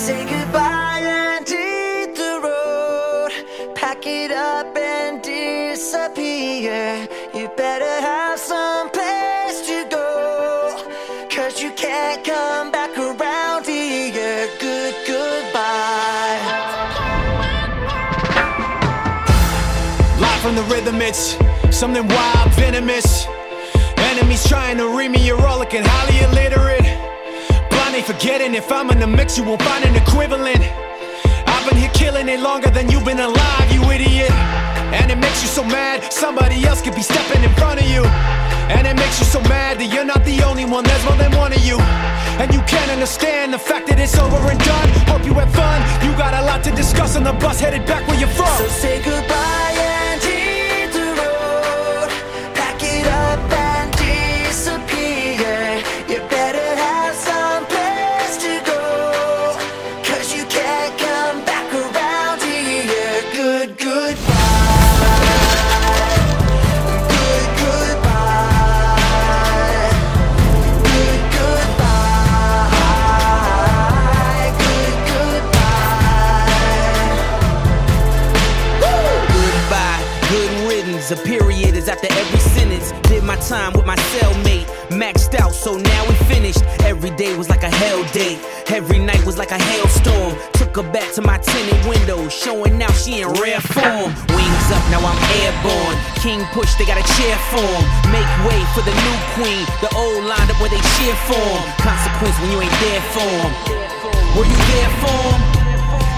Say goodbye and hit the road. Pack it up and disappear. You better have some place to go. Cause you can't come back around here. Good, goodbye. Live from the rhythm, it's something wild, venomous. Enemies trying to read me, you're all looking highly illiterate. Blindly forgetting if I'm in the mix, you won't find an equivalent. I've been here killing it longer than you've been alive, you idiot. And it makes you so mad, somebody else could be stepping in front of you. And it makes you so mad that you're not the only one, there's more than one of you. And you can't understand the fact that it's over and done. Hope you had fun, you got a lot to discuss on the bus headed back where you're from. So say goodbye A period is after every sentence. Did my time with my cellmate. Maxed out, so now we finished. Every day was like a hell day. Every night was like a hailstorm. Took her back to my tinted window, showing now she in rare form. Wings up, now I'm airborne. King push, they got a cheer for him. Make way for the new queen. The old lined up where they cheer for him. Consequence when you ain't there for him. Were you there for him?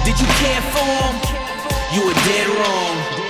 Did you care for him? You were dead wrong.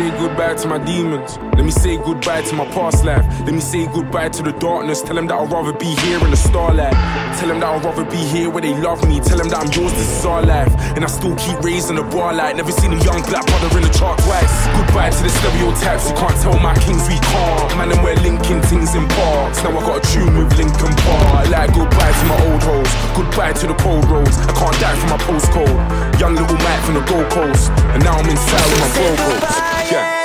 Say goodbye to my demons. Let me say goodbye to my past life. Let me say goodbye to the darkness. Tell them that I'd rather be here in the starlight. Tell them that I'd rather be here where they love me. Tell them that I'm yours, this is our life. And I still keep raising the bar light. Never seen a young black brother in the chart twice. Goodbye to the stereotypes. You can't tell my kings we can't. Man, and we're linking things in parks. Now I got a tune with Linkin Park. Like goodbye to my old hoes. To the cold roads. I can't die from my postcode. Young little Mike from the Gold Coast. And now I'm inside with my bro Yeah.